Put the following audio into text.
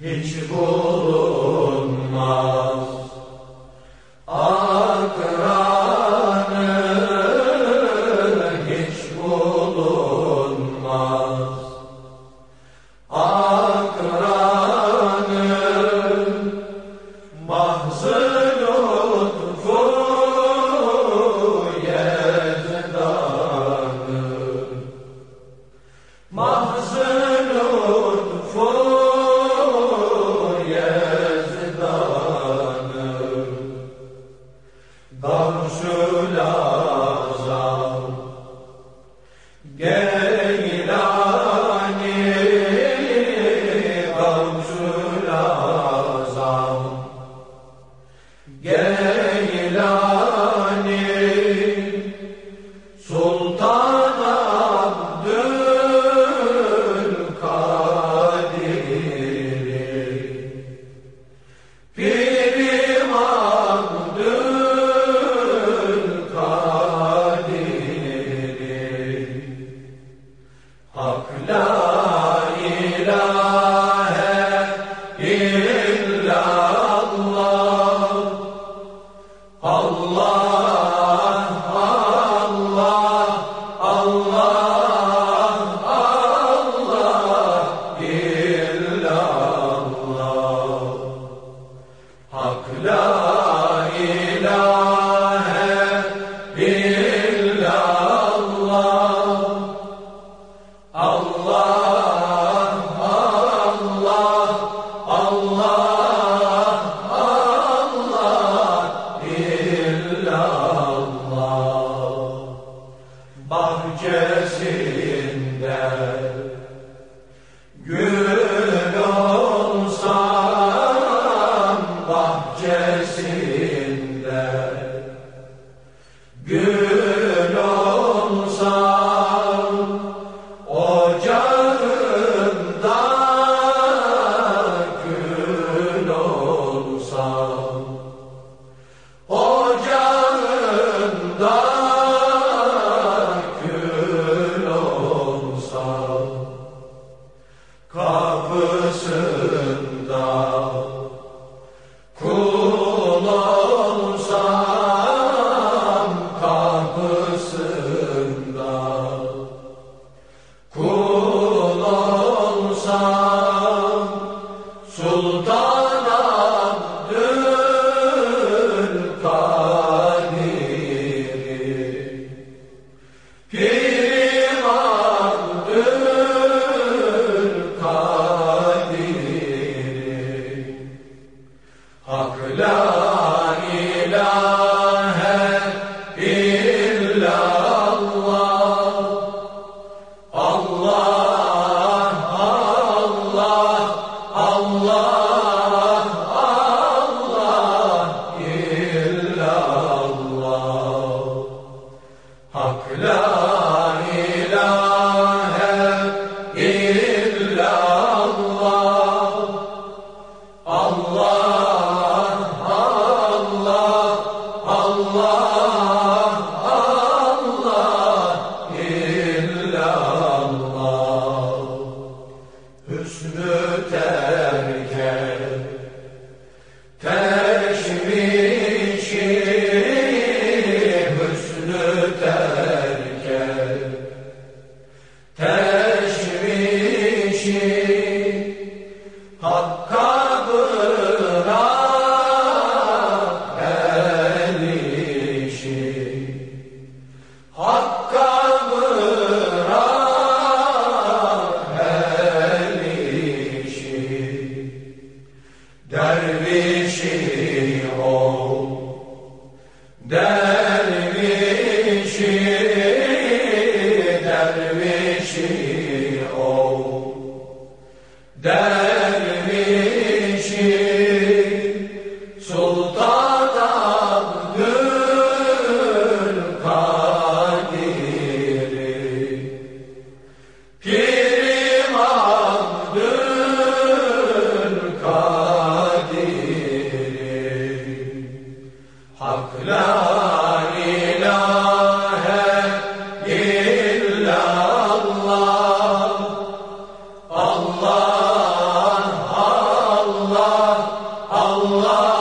Hiç bulunmaz illallah teşvişi Hakka bırak işi Hakka Pirim Abdülkadir'im Hak la illallah. Allah Allah Allah.